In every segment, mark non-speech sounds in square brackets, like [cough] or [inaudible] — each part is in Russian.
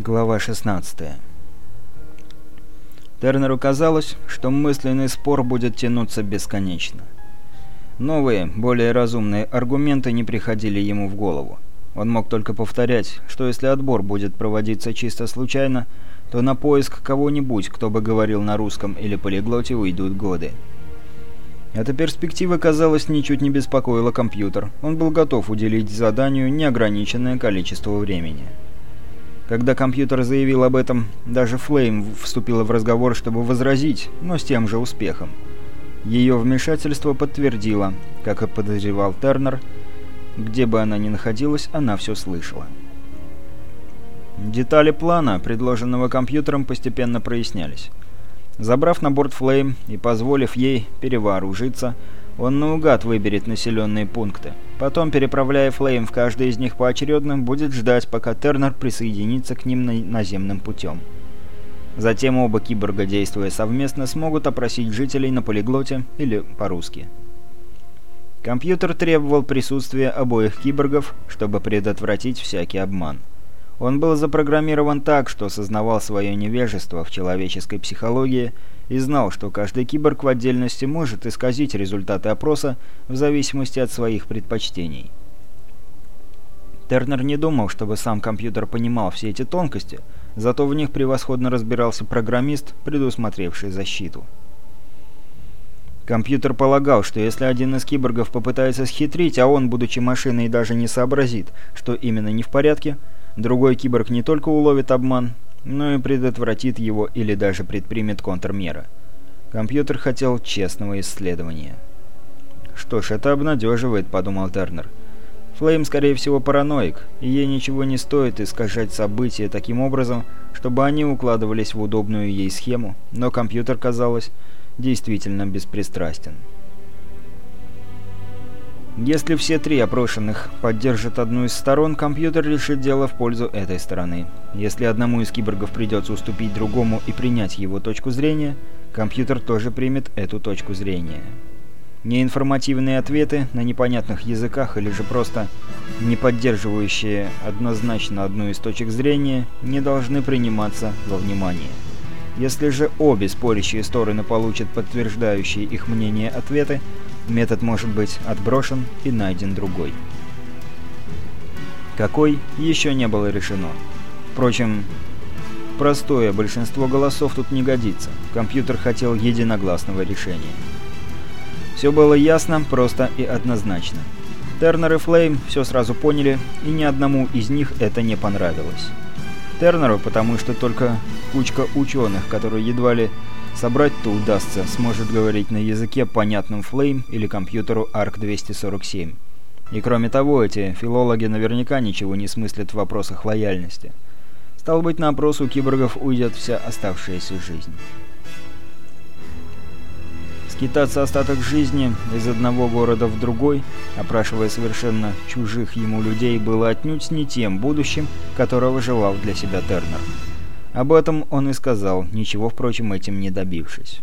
Глава 16 Тернеру казалось, что мысленный спор будет тянуться бесконечно. Новые, более разумные аргументы не приходили ему в голову. Он мог только повторять, что если отбор будет проводиться чисто случайно, то на поиск кого-нибудь, кто бы говорил на русском или полиглоте, уйдут годы. Эта перспектива, казалось, ничуть не беспокоила компьютер. Он был готов уделить заданию неограниченное количество времени. Когда компьютер заявил об этом, даже Флейм вступила в разговор, чтобы возразить, но с тем же успехом. Ее вмешательство подтвердило, как и подозревал Тернер, где бы она ни находилась, она все слышала. Детали плана, предложенного компьютером, постепенно прояснялись. Забрав на борт Флейм и позволив ей перевооружиться, он наугад выберет населенные пункты. Потом, переправляя Флейм в каждый из них поочередно, будет ждать, пока Тернер присоединится к ним наземным путем. Затем оба киборга, действуя совместно, смогут опросить жителей на полиглоте или по-русски. Компьютер требовал присутствия обоих киборгов, чтобы предотвратить всякий обман. Он был запрограммирован так, что осознавал свое невежество в человеческой психологии и знал, что каждый киборг в отдельности может исказить результаты опроса в зависимости от своих предпочтений. Тернер не думал, чтобы сам компьютер понимал все эти тонкости, зато в них превосходно разбирался программист, предусмотревший защиту. Компьютер полагал, что если один из киборгов попытается схитрить, а он, будучи машиной, даже не сообразит, что именно не в порядке, другой киборг не только уловит обман, но и предотвратит его или даже предпримет контрмеры. Компьютер хотел честного исследования. «Что ж, это обнадеживает», — подумал Тернер. Флейм, скорее всего, параноик, и ей ничего не стоит искажать события таким образом, чтобы они укладывались в удобную ей схему, но компьютер, казалось, действительно беспристрастен. Если все три опрошенных поддержат одну из сторон, компьютер решит дело в пользу этой стороны. Если одному из киборгов придется уступить другому и принять его точку зрения, компьютер тоже примет эту точку зрения. Неинформативные ответы на непонятных языках или же просто не поддерживающие однозначно одну из точек зрения не должны приниматься во внимание. Если же обе спорящие стороны получат подтверждающие их мнение ответы, метод может быть отброшен и найден другой. Какой, еще не было решено. Впрочем, простое большинство голосов тут не годится. Компьютер хотел единогласного решения. Все было ясно, просто и однозначно. Тернер и Флейм все сразу поняли, и ни одному из них это не понравилось. Тернеру, потому что только кучка ученых, которые едва ли Собрать-то удастся, сможет говорить на языке, понятном Flame или компьютеру ARC-247. И кроме того, эти филологи наверняка ничего не смыслят в вопросах лояльности. Стал быть, на опрос у киборгов уйдет вся оставшаяся жизнь. Скитаться остаток жизни из одного города в другой, опрашивая совершенно чужих ему людей, было отнюдь не тем будущим, которого желал для себя Тернер. Об этом он и сказал, ничего, впрочем, этим не добившись.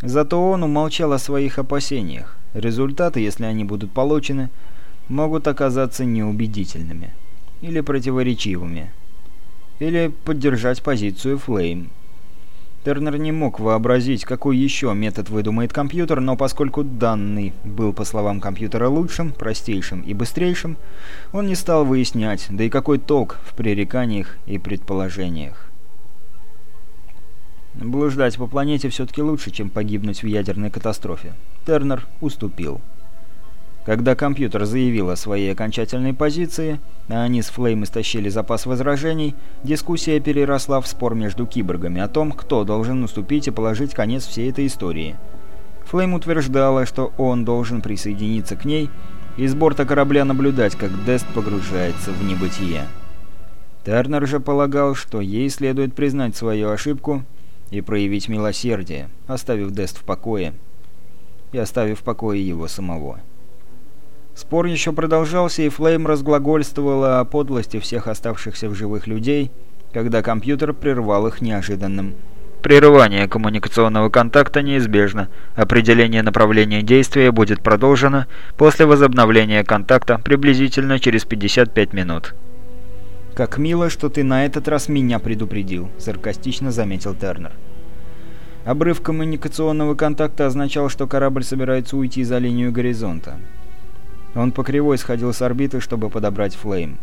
Зато он умолчал о своих опасениях. Результаты, если они будут получены, могут оказаться неубедительными. Или противоречивыми. Или поддержать позицию Флейм. Тернер не мог вообразить, какой еще метод выдумает компьютер, но поскольку данный был, по словам компьютера, лучшим, простейшим и быстрейшим, он не стал выяснять, да и какой толк в пререканиях и предположениях. Блуждать по планете все-таки лучше, чем погибнуть в ядерной катастрофе. Тернер уступил. Когда компьютер заявил о своей окончательной позиции, а они с Флейм истощили запас возражений, дискуссия переросла в спор между киборгами о том, кто должен уступить и положить конец всей этой истории. Флейм утверждала, что он должен присоединиться к ней и с борта корабля наблюдать, как Дест погружается в небытие. Тернер же полагал, что ей следует признать свою ошибку и проявить милосердие, оставив Дест в покое и оставив в покое его самого. Спор еще продолжался, и Флейм разглагольствовала о подлости всех оставшихся в живых людей, когда компьютер прервал их неожиданным. Прерывание коммуникационного контакта неизбежно. Определение направления действия будет продолжено после возобновления контакта приблизительно через 55 минут. «Как мило, что ты на этот раз меня предупредил», — саркастично заметил Тернер. Обрыв коммуникационного контакта означал, что корабль собирается уйти за линию горизонта. Он по кривой сходил с орбиты, чтобы подобрать Флейм.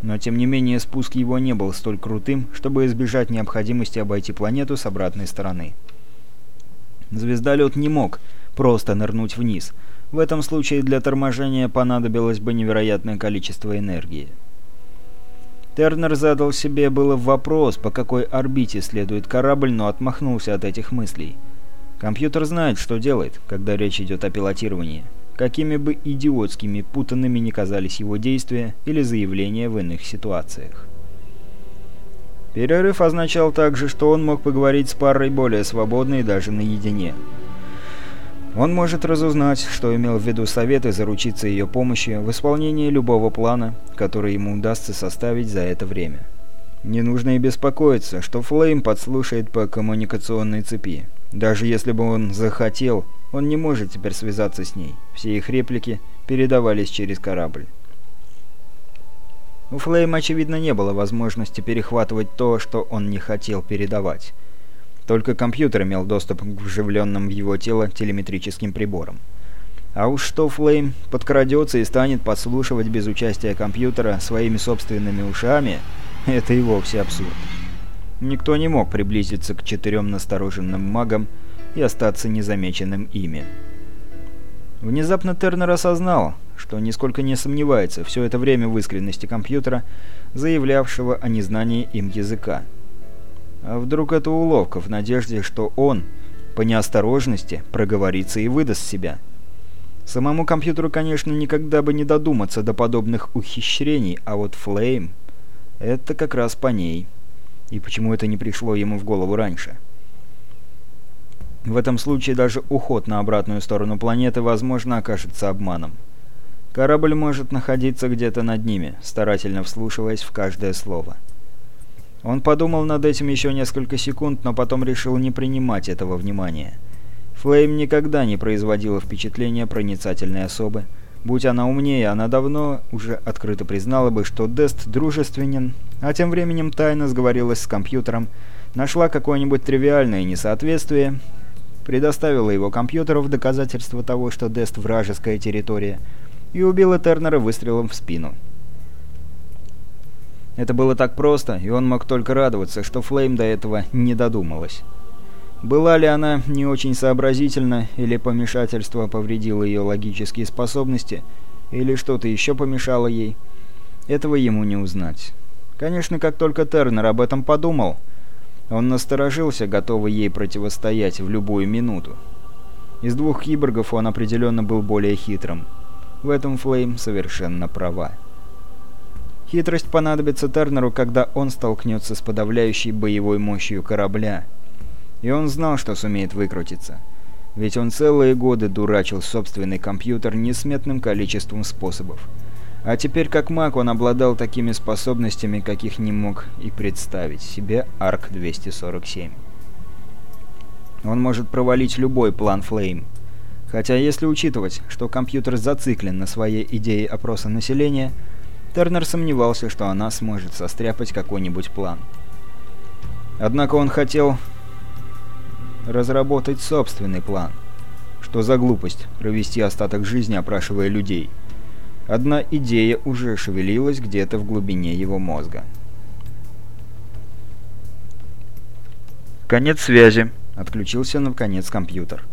Но тем не менее спуск его не был столь крутым, чтобы избежать необходимости обойти планету с обратной стороны. Звездолет не мог просто нырнуть вниз. В этом случае для торможения понадобилось бы невероятное количество энергии. Тернер задал себе было вопрос, по какой орбите следует корабль, но отмахнулся от этих мыслей. Компьютер знает, что делает, когда речь идет о пилотировании. Какими бы идиотскими, путанными ни казались его действия или заявления в иных ситуациях. Перерыв означал также, что он мог поговорить с парой более свободно и даже наедине. Он может разузнать, что имел в виду совет и заручиться ее помощью в исполнении любого плана, который ему удастся составить за это время. Не нужно и беспокоиться, что Флейм подслушает по коммуникационной цепи. Даже если бы он захотел, он не может теперь связаться с ней. Все их реплики передавались через корабль. У Флейма, очевидно, не было возможности перехватывать то, что он не хотел передавать. Только компьютер имел доступ к вживленным в его тело телеметрическим приборам. А уж что Флейм подкрадется и станет подслушивать без участия компьютера своими собственными ушами, [laughs] это и вовсе абсурд. Никто не мог приблизиться к четырем настороженным магам и остаться незамеченным ими. Внезапно Тернер осознал, что нисколько не сомневается все это время в искренности компьютера, заявлявшего о незнании им языка. А вдруг это уловка в надежде, что он, по неосторожности, проговорится и выдаст себя? Самому компьютеру, конечно, никогда бы не додуматься до подобных ухищрений, а вот Флейм — это как раз по ней. И почему это не пришло ему в голову раньше? В этом случае даже уход на обратную сторону планеты, возможно, окажется обманом. Корабль может находиться где-то над ними, старательно вслушиваясь в каждое слово. Он подумал над этим еще несколько секунд, но потом решил не принимать этого внимания. Флейм никогда не производила впечатления проницательной особы. Будь она умнее, она давно уже открыто признала бы, что Дест дружественен, а тем временем тайно сговорилась с компьютером, нашла какое-нибудь тривиальное несоответствие, предоставила его компьютеру в доказательство того, что Дест вражеская территория, и убила Тернера выстрелом в спину. Это было так просто, и он мог только радоваться, что Флейм до этого не додумалась. Была ли она не очень сообразительна, или помешательство повредило ее логические способности, или что-то еще помешало ей, этого ему не узнать. Конечно, как только Тернер об этом подумал, он насторожился, готовый ей противостоять в любую минуту. Из двух киборгов он определенно был более хитрым. В этом Флейм совершенно права. Хитрость понадобится Тернеру, когда он столкнется с подавляющей боевой мощью корабля. И он знал, что сумеет выкрутиться. Ведь он целые годы дурачил собственный компьютер несметным количеством способов. А теперь как маг он обладал такими способностями, каких не мог и представить себе Арк-247. Он может провалить любой план Флейм. Хотя если учитывать, что компьютер зациклен на своей идее опроса населения – Тернер сомневался, что она сможет состряпать какой-нибудь план. Однако он хотел разработать собственный план. Что за глупость провести остаток жизни, опрашивая людей? Одна идея уже шевелилась где-то в глубине его мозга. «Конец связи», — отключился наконец компьютер.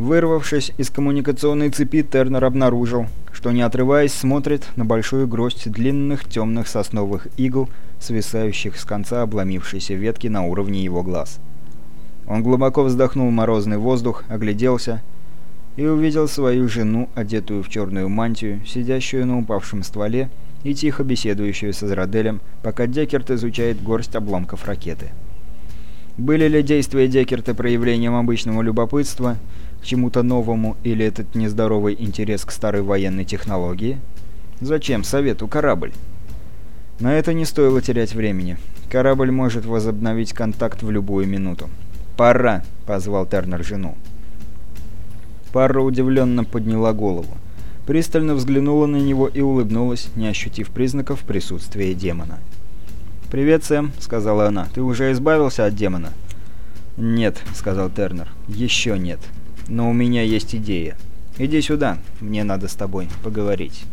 Вырвавшись из коммуникационной цепи, Тернер обнаружил, что не отрываясь смотрит на большую гроздь длинных темных сосновых игл, свисающих с конца обломившейся ветки на уровне его глаз. Он глубоко вздохнул морозный воздух, огляделся и увидел свою жену, одетую в черную мантию, сидящую на упавшем стволе и тихо беседующую с Израделем, пока Деккерт изучает горсть обломков ракеты. Были ли действия Деккерта проявлением обычного любопытства – чему-то новому или этот нездоровый интерес к старой военной технологии? Зачем совету корабль? На это не стоило терять времени. Корабль может возобновить контакт в любую минуту. «Пора!» — позвал Тернер жену. Пара удивленно подняла голову. Пристально взглянула на него и улыбнулась, не ощутив признаков присутствия демона. «Привет, Сэм», — сказала она. «Ты уже избавился от демона?» «Нет», — сказал Тернер. «Еще нет» но у меня есть идея. Иди сюда, мне надо с тобой поговорить».